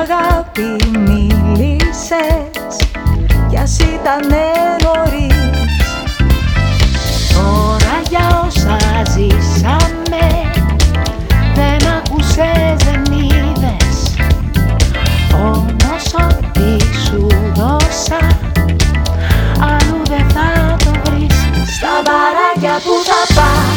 αγάπη μίλησες. Κι ας ήταν νωρίς. Τώρα για όσα ζήσαμε δεν ακούσες, δεν είδες. Όμως ό,τι σου δώσα αλλού δεν θα το βρεις. Στα μπαράκια που θα πας.